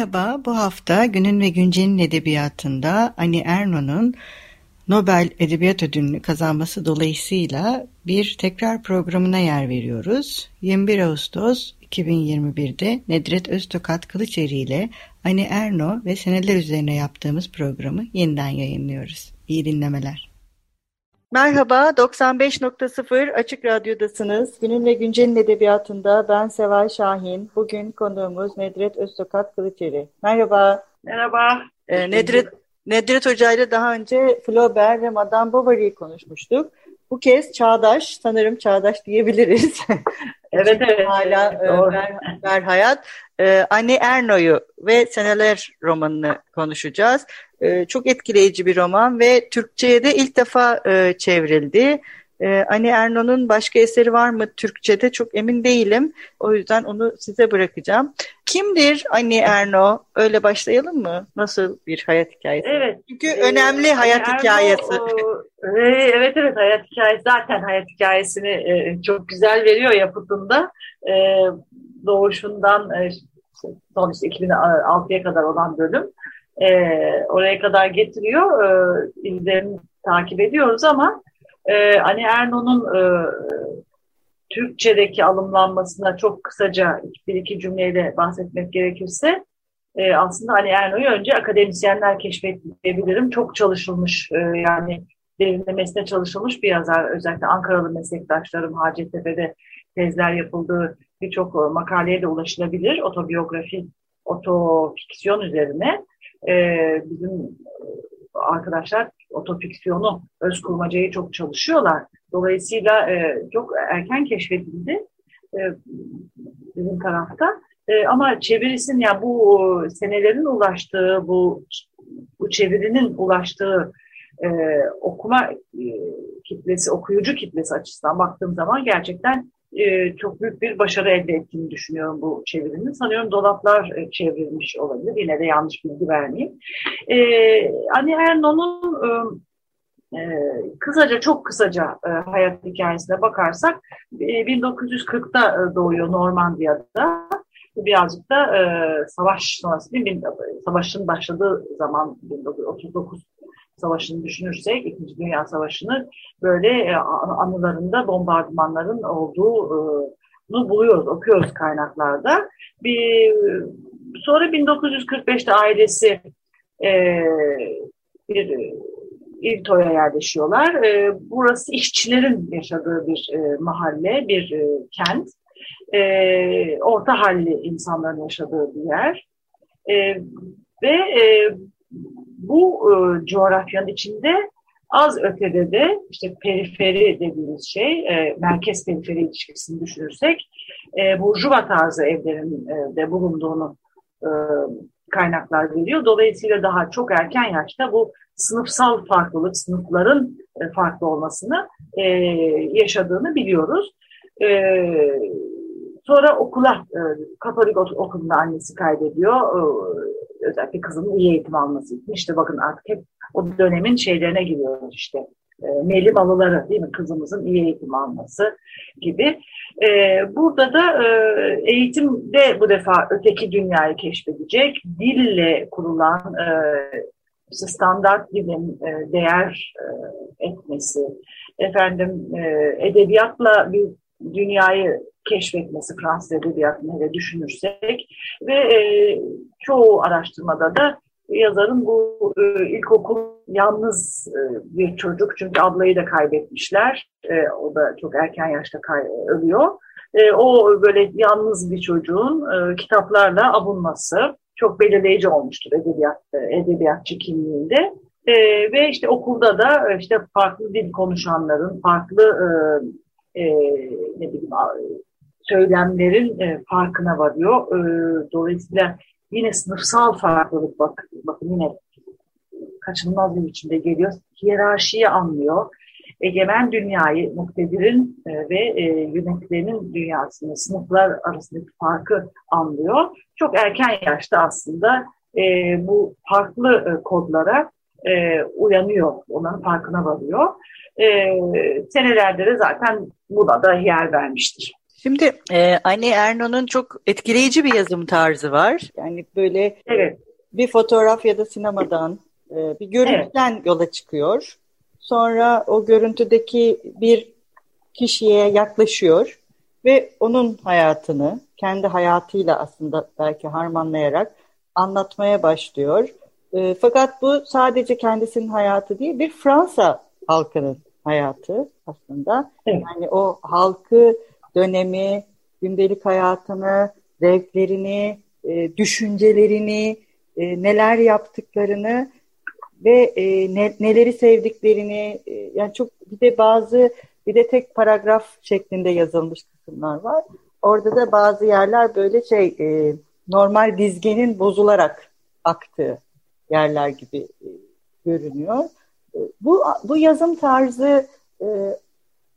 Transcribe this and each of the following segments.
Merhaba, bu hafta Günün ve Güncel'in edebiyatında Ani Erno'nun Nobel Edebiyat Ödülünü kazanması dolayısıyla bir tekrar programına yer veriyoruz. 21 Ağustos 2021'de Nedret Öztokat Kılıçeri ile Ani Erno ve seneler üzerine yaptığımız programı yeniden yayınlıyoruz. İyi dinlemeler. Merhaba, 95.0 Açık Radyo'dasınız. Günün ve Güncel'in edebiyatında ben Seval Şahin. Bugün konuğumuz Nedret Öztokat Kılıçeri. Merhaba. Merhaba. Ee, Nedret, Nedret Hoca ile daha önce Flaubert ve Madame Bovary'i konuşmuştuk. Bu kez çağdaş, sanırım çağdaş diyebiliriz. evet, evet. Hala e, ver, ver hayat. Ee, Anne Erno'yu ve Seneler romanını konuşacağız. Ee, çok etkileyici bir roman ve Türkçe'ye de ilk defa e, çevrildi. Ee, Anne Erno'nun başka eseri var mı Türkçe'de çok emin değilim. O yüzden onu size bırakacağım. Kimdir Anne Erno? Öyle başlayalım mı? Nasıl bir hayat hikayesi? Evet. Çünkü ee, önemli hayat Erno, hikayesi. O, e, evet evet hayat hikayesi zaten hayat hikayesini e, çok güzel veriyor yapıtında. E, doğuşundan e, son işte 2006'ya kadar olan bölüm e, oraya kadar getiriyor. E, izlerini takip ediyoruz ama e, hani Erno'nun e, Türkçedeki alımlanmasına çok kısaca bir iki cümleyle bahsetmek gerekirse e, aslında Ali Erno'yu önce akademisyenler keşfetti. Çok çalışılmış e, yani derinlemesine çalışılmış bir yazar. Özellikle Ankaralı meslektaşlarım Hacettepe'de tezler yapıldığı birçok makaleye de ulaşılabilir. Otobiyografi, otofiksiyon üzerine. E, bizim arkadaşlar otofiksiyonu, öz kurmacayı çok çalışıyorlar. Dolayısıyla e, çok erken keşfedildi e, bizim tarafta. E, ama çevirisin ya yani bu senelerin ulaştığı, bu bu çevirinin ulaştığı e, okuma e, kitlesi, okuyucu kitlesi açısından baktığım zaman gerçekten e, çok büyük bir başarı elde ettiğini düşünüyorum bu çevirinin. Sanıyorum dolaplar e, çevrilmiş olabilir. Yine de yanlış bilgi vermeyeyim. E, Annie e, e, kısaca, çok kısaca hayat hikayesine bakarsak e, 1940'da e, doğuyor Normandiya'da. Birazcık da savaş sonrası, savaşın başladığı zaman 1939 Savaşı'nı düşünürsek, İkinci Dünya Savaşı'nı böyle e, anılarında bombardımanların olduğunu buluyoruz, okuyoruz kaynaklarda. Bir, sonra 1945'te ailesi e, bir İlto'ya yerleşiyorlar. E, burası işçilerin yaşadığı bir e, mahalle, bir e, kent. E, orta halli insanların yaşadığı bir yer. E, ve e, bu e, coğrafyanın içinde az ötede de işte periferi dediğimiz şey, e, merkez periferi ilişkisini düşünürsek, e, burjuva tarzı evlerin e, de bulunduğunu e, kaynaklar veriyor. Dolayısıyla daha çok erken yaşta bu sınıfsal farklılık, sınıfların e, farklı olmasını e, yaşadığını biliyoruz. E, sonra okula, e, Katolik okulunda annesi kaydediyor. E, özellikle kızının iyi eğitim alması için. İşte bakın artık hep o dönemin şeylerine giriyoruz işte. E, Meli malıları değil mi? Kızımızın iyi eğitim alması gibi. E, burada da e, eğitimde bu defa öteki dünyayı keşfedecek. Dille kurulan e, standart dilin e, değer e, etmesi, efendim e, edebiyatla bir dünyayı keşfetmesi Fransız edebiyatını hele düşünürsek ve e, çoğu araştırmada da yazarın bu e, ilkokul yalnız e, bir çocuk çünkü ablayı da kaybetmişler. E, o da çok erken yaşta kay ölüyor. E, o böyle yalnız bir çocuğun e, kitaplarla abunması çok belirleyici olmuştur edebiyat, e, edebiyatçı kimliğinde. E, ve işte okulda da işte farklı dil konuşanların, farklı e, e, ne bileyim söylemlerin e, farkına varıyor. E, dolayısıyla yine sınıfsal farklılık bak, bakın yine kaçınılmaz bir biçimde geliyor. Hiyerarşiyi anlıyor. Egemen dünyayı, muktedirin e, ve e, yönetilenin dünyasını, sınıflar arasındaki farkı anlıyor. Çok erken yaşta aslında e, bu farklı e, kodlara e, uyanıyor, onların farkına varıyor. E, senelerde de zaten buna da yer vermiştir. Şimdi e, Anne Erno'nun çok etkileyici bir yazım tarzı var. Yani böyle evet. bir fotoğraf ya da sinemadan e, bir görüntüden evet. yola çıkıyor. Sonra o görüntüdeki bir kişiye yaklaşıyor ve onun hayatını kendi hayatıyla aslında belki harmanlayarak anlatmaya başlıyor. E, fakat bu sadece kendisinin hayatı değil, bir Fransa halkının hayatı aslında. Evet. Yani o halkı dönemi, gündelik hayatını, zevklerini, e, düşüncelerini, e, neler yaptıklarını ve e, ne, neleri sevdiklerini e, yani çok bir de bazı bir de tek paragraf şeklinde yazılmış kısımlar var. Orada da bazı yerler böyle şey e, normal dizgenin bozularak aktığı yerler gibi e, görünüyor. E, bu bu yazım tarzı e,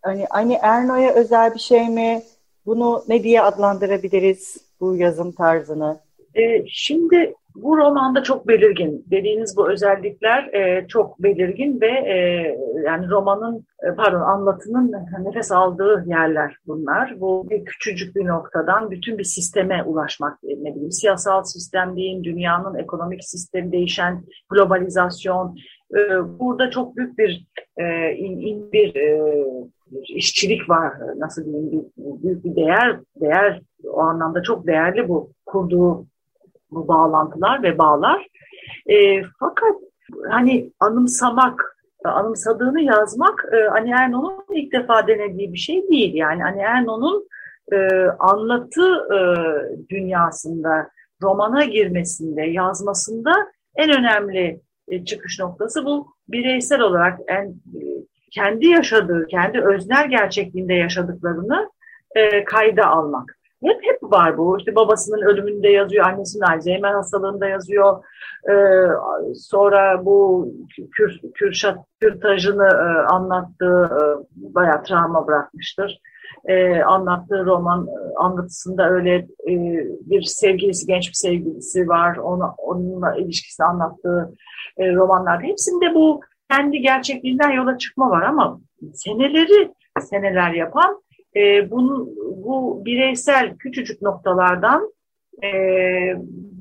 hani Ani Erno'ya özel bir şey mi? Bunu ne diye adlandırabiliriz bu yazım tarzını? E, şimdi bu romanda çok belirgin. Dediğiniz bu özellikler e, çok belirgin ve e, yani romanın e, pardon anlatının nefes aldığı yerler bunlar. Bu bir küçücük bir noktadan bütün bir sisteme ulaşmak ne bileyim siyasal sistem diyeyim, dünyanın ekonomik sistemi değişen globalizasyon. E, burada çok büyük bir e, in, in bir e, işçilik var. Nasıl diyeyim bir, büyük bir değer değer o anlamda çok değerli bu kurduğu bu bağlantılar ve bağlar. E, fakat hani anımsamak, anımsadığını yazmak e, Ani Erno'nun ilk defa denediği bir şey değil. Yani Ani Erno'nun e, anlatı e, dünyasında, romana girmesinde, yazmasında en önemli e, çıkış noktası bu bireysel olarak en e, kendi yaşadığı, kendi öznel gerçekliğinde yaşadıklarını e, kayda almak. Hep hep var bu. İşte babasının ölümünde yazıyor, annesinin Alzheimer hastalığında yazıyor. Ee, sonra bu Kür, Kürşat Kürtaj'ını e, anlattığı e, bayağı travma bırakmıştır. E, anlattığı roman e, anlatısında öyle e, bir sevgilisi, genç bir sevgilisi var. Ona, onunla ilişkisini anlattığı e, romanlar. Hepsinde bu kendi gerçekliğinden yola çıkma var ama seneleri seneler yapan e, bunu, bu bireysel küçücük noktalardan e,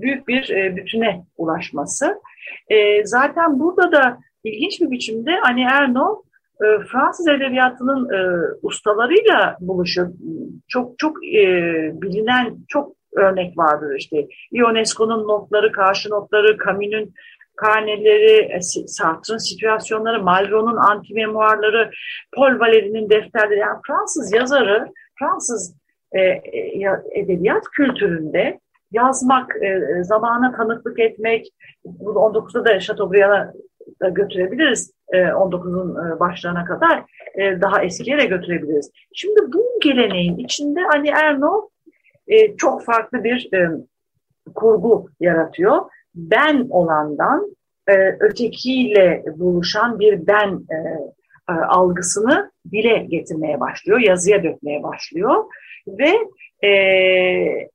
büyük bir e, bütüne ulaşması. E, zaten burada da ilginç bir biçimde Annie Ernaux e, Fransız edebiyatının e, ustalarıyla buluşuyor. Çok çok e, bilinen çok örnek vardır işte. Ionesco'nun notları, karşı notları, Camus'un karneleri, e, Sartre'ın situasyonları, Malraux'un antimemuarları, Paul Valéry'nin defterleri, yani Fransız yazarı, Fransız e, e edebiyat kültüründe yazmak, e, zamana tanıklık etmek, bunu 19'da da Chateaubriand'a da götürebiliriz, e, 19'un e, başlarına kadar daha eskiye de götürebiliriz. Şimdi bu geleneğin içinde Ali Erno çok farklı bir kurgu yaratıyor ben olandan e, ötekiyle buluşan bir ben e, e, algısını dile getirmeye başlıyor, yazıya dökmeye başlıyor ve e,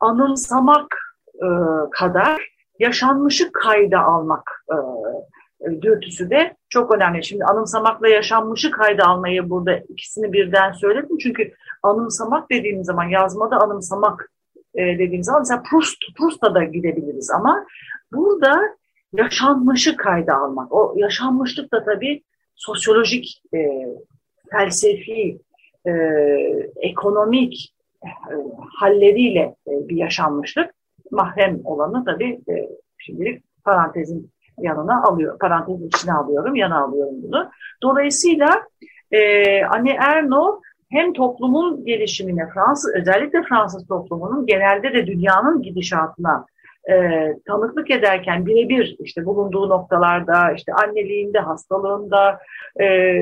anımsamak e, kadar yaşanmışı kayda almak e, dürtüsü de çok önemli. Şimdi anımsamakla yaşanmışı kayda almayı burada ikisini birden söyledim. Çünkü anımsamak dediğimiz zaman yazmada anımsamak dediğimiz zaman mesela Proust, Proust'a da gidebiliriz ama burada yaşanmışı kayda almak. O yaşanmışlık da tabii sosyolojik, e, felsefi, e, ekonomik e, halleriyle e, bir yaşanmışlık. Mahrem olanı tabii e, şimdilik parantezin yanına alıyor, parantezin içine alıyorum, yana alıyorum bunu. Dolayısıyla e, Anne Erno hem toplumun gelişimine, Fransız özellikle Fransız toplumunun genelde de dünyanın gidişatına e, tanıklık ederken birebir işte bulunduğu noktalarda, işte anneliğinde, hastalığında, e,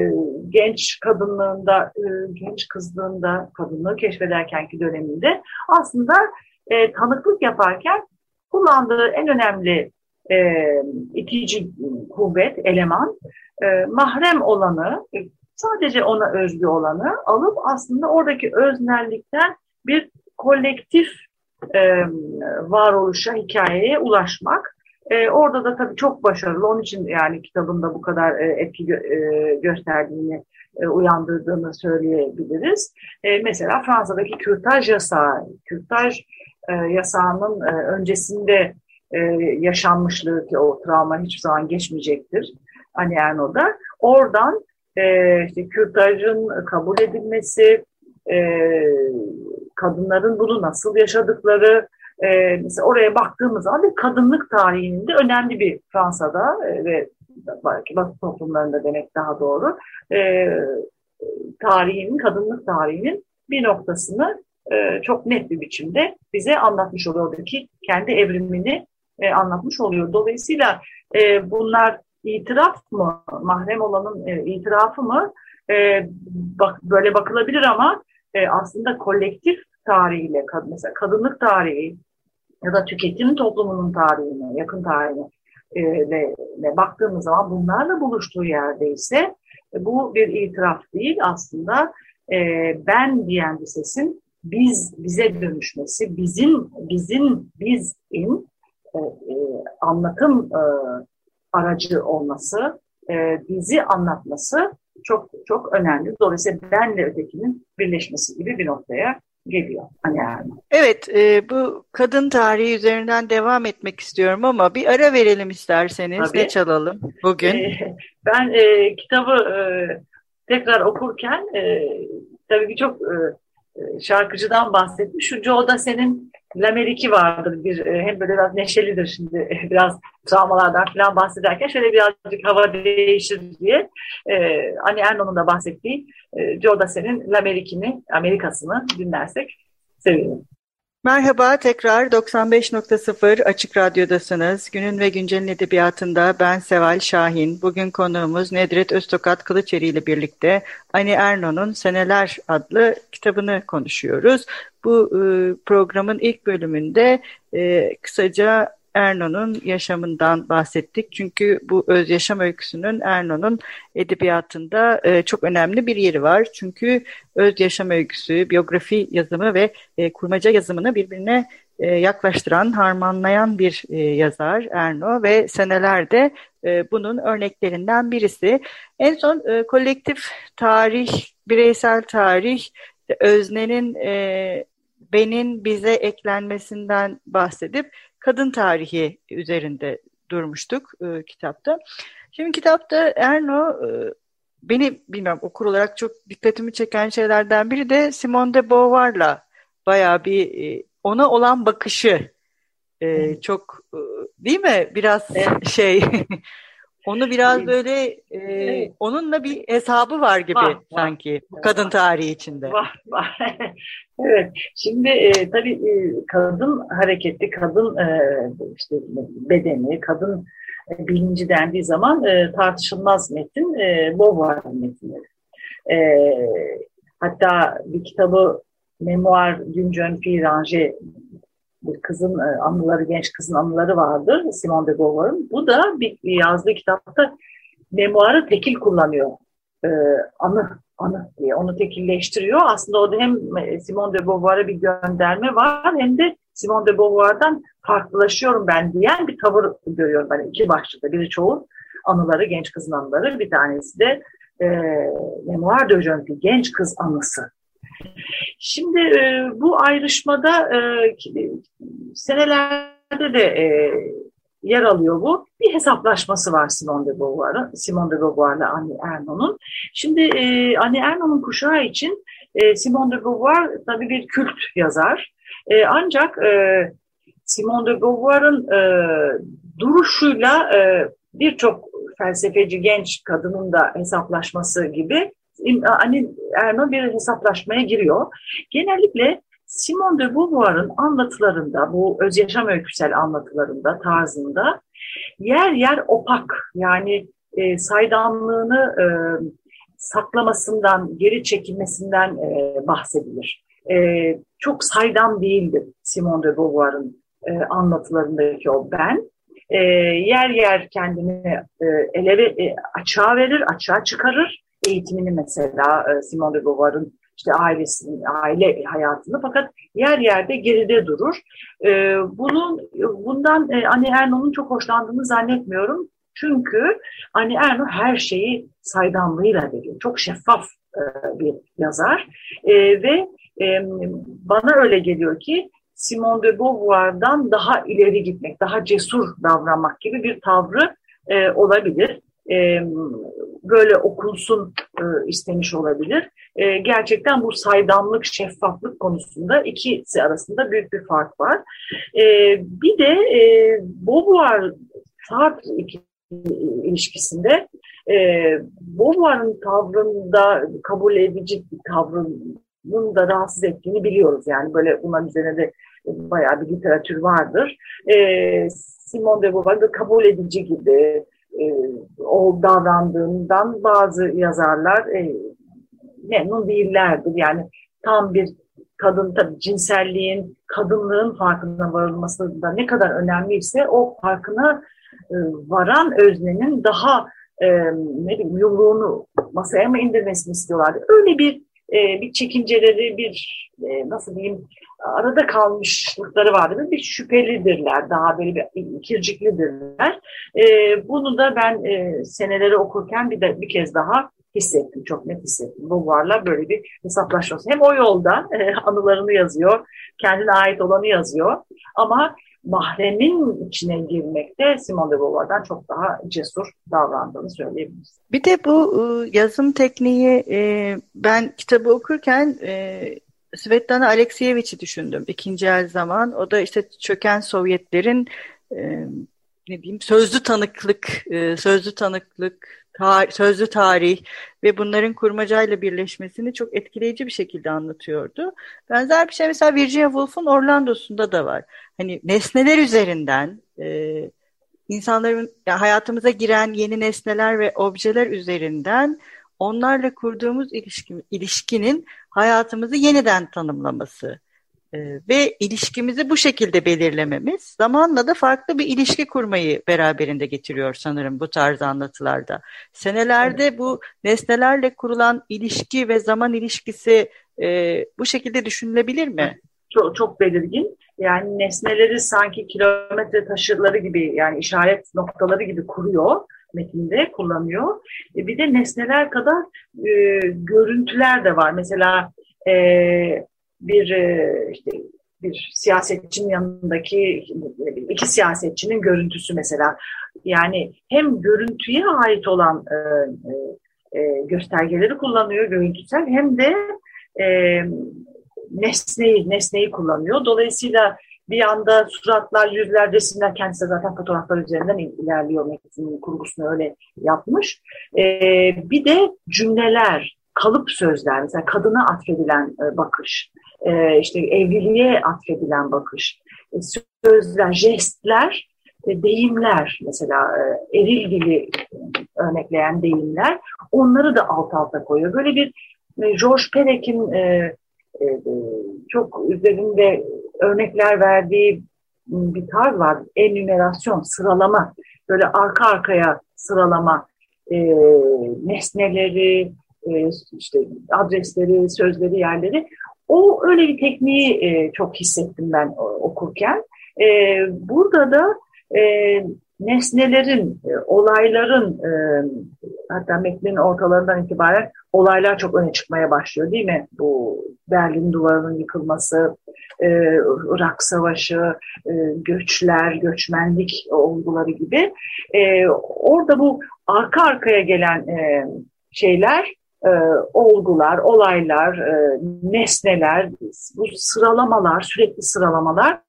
genç kadınlığında, e, genç kızlığında, kadınlığı keşfederkenki döneminde aslında e, tanıklık yaparken kullandığı en önemli e, itici kuvvet, eleman, e, mahrem olanı, sadece ona özgü olanı alıp aslında oradaki öznellikten bir kolektif e, varoluşa, hikayeye ulaşmak. E, orada da tabii çok başarılı. Onun için yani kitabında bu kadar e, etki gö e, gösterdiğini, e, uyandırdığını söyleyebiliriz. E, mesela Fransa'daki kürtaj yasağı, kürtaj e, yasağının e, öncesinde e, yaşanmışlığı ki o travma hiçbir zaman geçmeyecektir. Hani Erno'da. Oradan e, işte kürtajın kabul edilmesi, e, kadınların bunu nasıl yaşadıkları, e, mesela oraya baktığımız zaman bir kadınlık tarihinin de önemli bir Fransa'da e, ve belki Batı toplumlarında demek daha doğru, e, tarihinin, kadınlık tarihinin bir noktasını e, çok net bir biçimde bize anlatmış oluyor. Oradaki kendi evrimini e, anlatmış oluyor. Dolayısıyla e, bunlar itiraf mı, mahrem olanın e, itirafı mı? E, bak, böyle bakılabilir ama e, aslında kolektif tarihiyle, mesela kadınlık tarihi ya da tüketim toplumunun tarihine, yakın tarihine e, ve, ve baktığımız zaman bunlarla buluştuğu yerdeyse e, bu bir itiraf değil aslında. E, ben diyen bir sesin biz bize dönüşmesi, bizim bizim bizin e, e, anlatım e, aracı olması, e, bizi anlatması çok çok önemli. Dolayısıyla benle ötekinin birleşmesi gibi bir noktaya geliyor. Hani yani. Evet, e, bu kadın tarihi üzerinden devam etmek istiyorum ama bir ara verelim isterseniz. Tabii. Ne çalalım bugün? E, ben e, kitabı e, tekrar okurken e, tabii birçok e, e, şarkıcıdan bahsetmiş. Şu Joe'da senin Lameriki vardır. Bir, e, hem böyle biraz neşelidir şimdi biraz travmalardan falan bahsederken şöyle birazcık hava değişir diye. Ee, Annie Ernaux'un da bahsettiği e, Joe Lamerikini, Amerikasını dinlersek sevinirim. Merhaba, tekrar 95.0 Açık Radyo'dasınız. Günün ve Güncel'in edebiyatında ben Seval Şahin. Bugün konuğumuz Nedret Öztokat Kılıçeri ile birlikte Ani Erno'nun Seneler adlı kitabını konuşuyoruz. Bu e, programın ilk bölümünde e, kısaca Erno'nun yaşamından bahsettik. Çünkü bu öz yaşam öyküsünün Erno'nun edebiyatında e, çok önemli bir yeri var. Çünkü öz yaşam öyküsü, biyografi yazımı ve e, kurmaca yazımını birbirine e, yaklaştıran, harmanlayan bir e, yazar Erno ve senelerde e, bunun örneklerinden birisi. En son e, kolektif tarih, bireysel tarih, öznenin e, benin bize eklenmesinden bahsedip kadın tarihi üzerinde durmuştuk e, kitapta. Şimdi kitapta Erno e, beni bilmiyorum okur olarak çok dikkatimi çeken şeylerden biri de Simone de Beauvoir'la bayağı bir e, ona olan bakışı e, çok e, değil mi? Biraz şey Onu biraz böyle e, evet. onunla bir hesabı var gibi var, sanki var, kadın tarihi içinde. Var, var. evet. Şimdi e, tabii e, kadın hareketi, kadın e, işte bedeni, kadın e, bilinci dendiği zaman e, tartışılmaz metin e, Beauvoir metinleri. E, hatta bir kitabı Memoir d'une jeune fille rangée bir kızın e, anıları, genç kızın anıları vardır Simone de Beauvoir'ın. Bu da bir yazdığı kitapta memuarı tekil kullanıyor. Ee, anı, anı diye onu tekilleştiriyor. Aslında orada hem Simone de Beauvoir'a bir gönderme var hem de Simone de Beauvoir'dan farklılaşıyorum ben diyen bir tavır görüyorum ben iki başlıkta. Biri çoğu anıları, genç kızın anıları. Bir tanesi de e, Memoir de Jeune genç kız anısı. Şimdi e, bu ayrışmada e, senelerde de e, yer alıyor bu. Bir hesaplaşması var Simone de Beauvoir'ın, Simone de Beauvoir'la Annie Ernaux'un. Şimdi e, Annie Ernaux'un kuşağı için e, Simone de Beauvoir tabii bir kült yazar. E, ancak e, Simone de Beauvoir'ın e, duruşuyla e, birçok felsefeci genç kadının da hesaplaşması gibi hani Erno bir hesaplaşmaya giriyor. Genellikle Simone de Beauvoir'ın anlatılarında, bu öz yaşam öyküsel anlatılarında, tarzında yer yer opak yani e, saydamlığını e, saklamasından, geri çekilmesinden e, bahsedilir. E, çok saydam değildir Simone de Beauvoir'ın e, anlatılarındaki o ben. E, yer yer kendini e, ele e, açığa verir, açığa çıkarır. Eğitimini mesela e, Simone de Beauvoir'ın işte ailesinin, aile hayatını fakat yer yerde geride durur. E, bunun Bundan e, Anne Ernaux'un çok hoşlandığını zannetmiyorum. Çünkü Anne Ernaux her şeyi saydamlığıyla veriyor. Çok şeffaf e, bir yazar. Ve bana öyle geliyor ki Simone de Beauvoir'dan daha ileri gitmek, daha cesur davranmak gibi bir tavrı olabilir. E, böyle okunsun e, istemiş olabilir. E, gerçekten bu saydamlık, şeffaflık konusunda ikisi arasında büyük bir fark var. E, bir de e, Beauvoir Sartre ilişkisinde e, Beauvoir'ın tavrında kabul edici bir tavrının da rahatsız ettiğini biliyoruz. Yani böyle bunların üzerine de bayağı bir literatür vardır. E, Simone de Beauvoir da kabul edici gibi o davrandığından bazı yazarlar e, memnun değillerdir. Yani tam bir kadın tabii cinselliğin, kadınlığın farkına varılması da ne kadar önemliyse o farkına e, varan öznenin daha e, ne bileyim yumruğunu masaya mı indirmesini istiyorlardı. Öyle bir e, bir çekinceleri, bir e, nasıl diyeyim arada kalmışlıkları vardır. Bir şüphelidirler, daha böyle bir ikirciklidirler. E, bunu da ben e, seneleri okurken bir de bir kez daha hissettim, çok net hissettim. Bu varla böyle bir hesaplaşması. Hem o yolda e, anılarını yazıyor, kendine ait olanı yazıyor ama mahremin içine girmekte Simone de Beauvoir'dan çok daha cesur davrandığını söyleyebiliriz. Bir de bu ıı, yazım tekniği e, ben kitabı okurken e, Svetlana Alekseyevich'i düşündüm ikinci el zaman. O da işte çöken Sovyetlerin e, ne diyeyim sözlü tanıklık, e, sözlü tanıklık, tar sözlü tarih ve bunların kurmacayla birleşmesini çok etkileyici bir şekilde anlatıyordu. Benzer bir şey mesela Virginia Woolf'un Orlando'sunda da var. Hani nesneler üzerinden e, insanların yani hayatımıza giren yeni nesneler ve objeler üzerinden onlarla kurduğumuz ilişki, ilişkinin hayatımızı yeniden tanımlaması e, ve ilişkimizi bu şekilde belirlememiz zamanla da farklı bir ilişki kurmayı beraberinde getiriyor sanırım bu tarz anlatılarda. Senelerde bu nesnelerle kurulan ilişki ve zaman ilişkisi e, bu şekilde düşünülebilir mi? Çok, çok belirgin. Yani nesneleri sanki kilometre taşıları gibi yani işaret noktaları gibi kuruyor metinde kullanıyor. E, bir de nesneler kadar e, görüntüler de var. Mesela e, bir e, işte bir siyasetçinin yanındaki iki siyasetçinin görüntüsü mesela. Yani hem görüntüye ait olan e, e, e göstergeleri kullanıyor görüntüsel hem de e, nesneyi nesneyi kullanıyor. Dolayısıyla bir anda suratlar, yüzler, resimler kendisi zaten fotoğraflar üzerinden ilerliyor. Metin kurgusunu öyle yapmış. Ee, bir de cümleler, kalıp sözler, mesela kadına atfedilen e, bakış, e, işte evliliğe atfedilen bakış, e, sözler, jestler, e, deyimler mesela e, eril dili örnekleyen deyimler onları da alt alta koyuyor. Böyle bir e, George Perek'in e, e, çok üzerinde örnekler verdiği bir tarz var. Enümerasyon, sıralama. Böyle arka arkaya sıralama e, nesneleri, e, işte adresleri, sözleri, yerleri. O öyle bir tekniği e, çok hissettim ben okurken. E, burada da e, nesnelerin, e, olayların e, hatta metnin ortalarından itibaren olaylar çok öne çıkmaya başlıyor değil mi? Bu Berlin duvarının yıkılması, e, Irak Savaşı, e, göçler, göçmenlik olguları gibi. E, orada bu arka arkaya gelen e, şeyler, e, olgular, olaylar, e, nesneler, bu sıralamalar, sürekli sıralamalar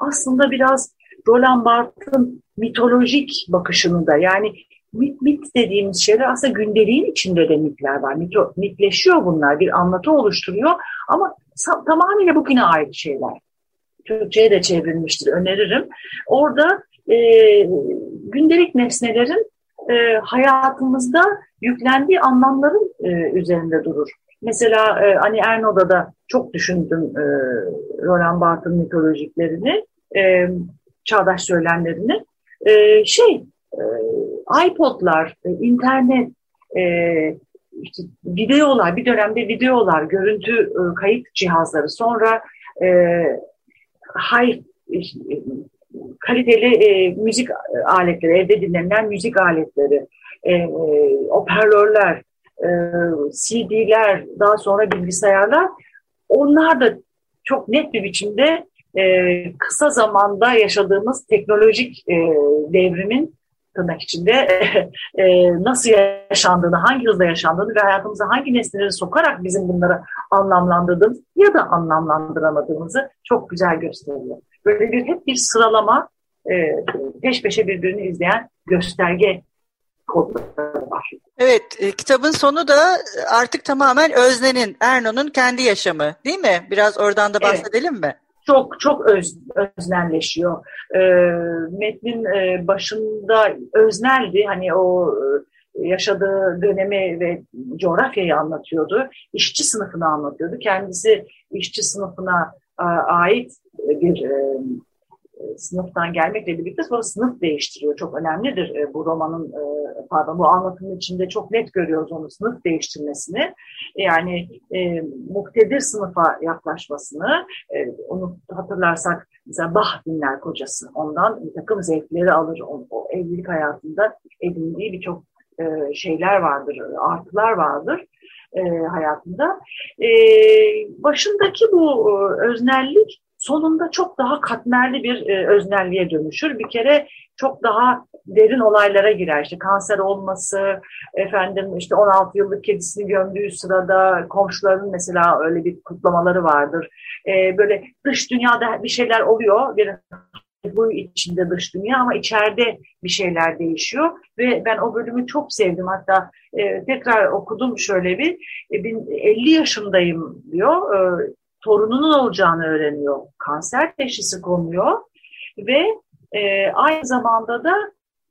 aslında biraz Roland Barthes'ın mitolojik bakışını da yani mit, dediğimiz şeyler aslında gündeliğin içinde de mitler var. Mit, mitleşiyor bunlar, bir anlatı oluşturuyor ama tamamıyla bugüne ait şeyler. Türkçe'ye de çevrilmiştir, öneririm. Orada e, gündelik nesnelerin e, hayatımızda yüklendiği anlamların e, üzerinde durur. Mesela e, Ani Erno'da da çok düşündüm e, Roland Barthes'ın mitolojiklerini, e, çağdaş söylemlerini. E, şey, e, iPod'lar, e, internet, e, işte videolar, bir dönemde videolar, görüntü e, kayıt cihazları, sonra high kaliteli müzik aletleri, evde dinlenen müzik aletleri, e, hoparlörler, e, CD'ler, daha sonra bilgisayarlar, onlar da çok net bir biçimde kısa zamanda yaşadığımız teknolojik devrimin tırnak içinde e, nasıl yaşandığını, hangi hızla yaşandığını ve hayatımıza hangi nesneleri sokarak bizim bunları anlamlandırdığımız ya da anlamlandıramadığımızı çok güzel gösteriyor. Böyle bir hep bir sıralama e, peş peşe birbirini izleyen gösterge kodları var. Evet, e, kitabın sonu da artık tamamen Özne'nin, Erno'nun kendi yaşamı değil mi? Biraz oradan da bahsedelim evet. mi? Çok çok öz, öznelleşiyor. E, metnin e, başında özneldi. Hani o e, yaşadığı dönemi ve coğrafyayı anlatıyordu. İşçi sınıfını anlatıyordu. Kendisi işçi sınıfına e, ait bir e, sınıftan gelmekle birlikte sonra sınıf değiştiriyor. Çok önemlidir e, bu romanın, e, pardon bu anlatımın içinde çok net görüyoruz onu sınıf değiştirmesini. Yani e, muktedir sınıfa yaklaşmasını, e, onu hatırlarsak mesela Bah dinler kocası. Ondan bir takım zevkleri alır. O, o evlilik hayatında edindiği birçok e, şeyler vardır, artılar vardır e, hayatında. E, başındaki bu e, öznellik sonunda çok daha katmerli bir e, öznelliğe dönüşür. Bir kere çok daha derin olaylara girer. İşte kanser olması, efendim işte 16 yıllık kedisini gömdüğü sırada komşuların mesela öyle bir kutlamaları vardır. E, böyle dış dünyada bir şeyler oluyor. Bir bu içinde dış dünya ama içeride bir şeyler değişiyor ve ben o bölümü çok sevdim hatta e, tekrar okudum şöyle bir e, 50 yaşındayım diyor e, torununun olacağını öğreniyor. Kanser teşhisi konuyor ve e, aynı zamanda da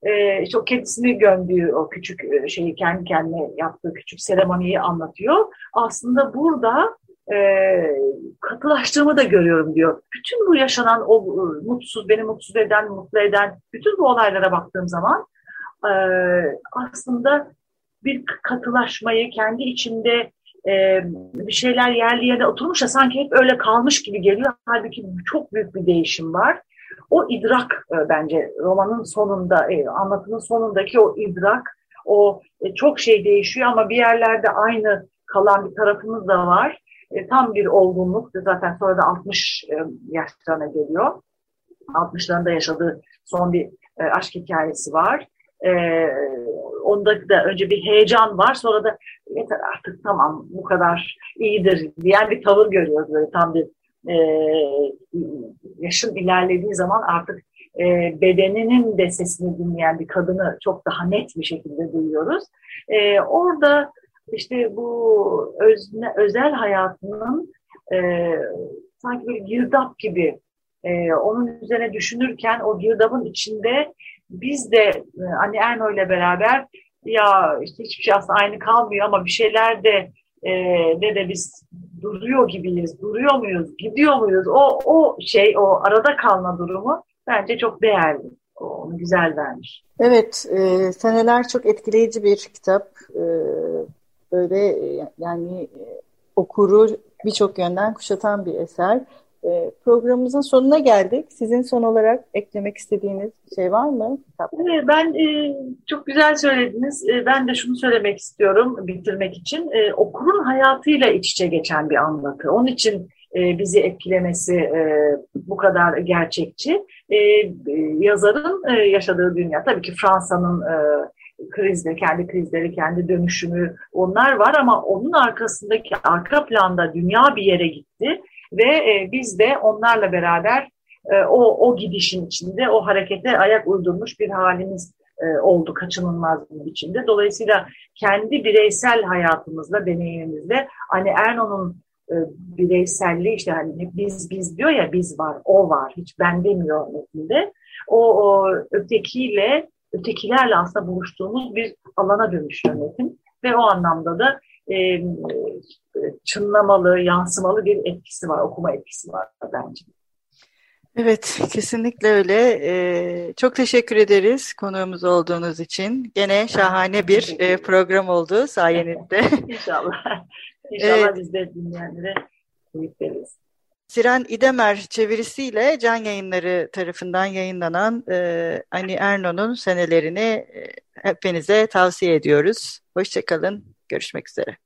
e, işte o kedisini gömdüğü o küçük e, şeyi kendi kendine yaptığı küçük seremoniyi anlatıyor. Aslında burada e, katılaştığımı da görüyorum diyor. Bütün bu yaşanan o e, mutsuz, beni mutsuz eden, mutlu eden bütün bu olaylara baktığım zaman e, aslında bir katılaşmayı kendi içinde e, bir şeyler yerli yerine oturmuş da sanki hep öyle kalmış gibi geliyor. Halbuki çok büyük bir değişim var. O idrak e, bence romanın sonunda, e, anlatının sonundaki o idrak, o e, çok şey değişiyor ama bir yerlerde aynı kalan bir tarafımız da var. E, tam bir olgunluk, zaten sonra da 60 e, yaşlarına geliyor. 60'larında yaşadığı son bir e, aşk hikayesi var. E, onda da önce bir heyecan var sonra da yeter artık tamam bu kadar iyidir diyen bir tavır görüyoruz böyle tam bir e, yaşın ilerlediği zaman artık e, bedeninin de sesini dinleyen bir kadını çok daha net bir şekilde duyuyoruz. E, orada işte bu özne, özel hayatının e, sanki bir girdap gibi e, onun üzerine düşünürken o girdabın içinde biz de e, anne Erno ile beraber ya işte hiçbir şey aslında aynı kalmıyor ama bir şeyler de e, ne de biz duruyor gibiyiz, duruyor muyuz, gidiyor muyuz? O, o şey, o arada kalma durumu bence çok değerli. Onu güzel vermiş. Evet, e, seneler çok etkileyici bir kitap. E, böyle yani e, okuru birçok yönden kuşatan bir eser. Ee, programımızın sonuna geldik. Sizin son olarak eklemek istediğiniz şey var mı? Ben e, çok güzel söylediniz. E, ben de şunu söylemek istiyorum bitirmek için. E, okurun hayatıyla iç içe geçen bir anlatı. Onun için bizi etkilemesi bu kadar gerçekçi. Yazarın yaşadığı dünya tabii ki Fransa'nın krizleri, kendi krizleri, kendi dönüşümü onlar var ama onun arkasındaki arka planda dünya bir yere gitti ve e, biz de onlarla beraber e, o, o gidişin içinde o harekete ayak uydurmuş bir halimiz e, oldu kaçınılmaz bir biçimde. Dolayısıyla kendi bireysel hayatımızda, deneyimimizde hani Erno'nun bireyselliği işte hani biz biz diyor ya biz var, o var, hiç ben demiyor metninde. O, o ötekiyle, ötekilerle aslında buluştuğumuz bir alana dönüşüyor metin. Ve o anlamda da e, çınlamalı, yansımalı bir etkisi var, okuma etkisi var bence. Evet, kesinlikle öyle. Ee, çok teşekkür ederiz konuğumuz olduğunuz için. Gene şahane bir e, program oldu sayenizde. İnşallah. İnşallah evet. biz de dinleyenlere keyif veririz. Siren İdemer çevirisiyle Can Yayınları tarafından yayınlanan e, Ani Erno'nun senelerini e, hepinize tavsiye ediyoruz. Hoşçakalın, görüşmek üzere.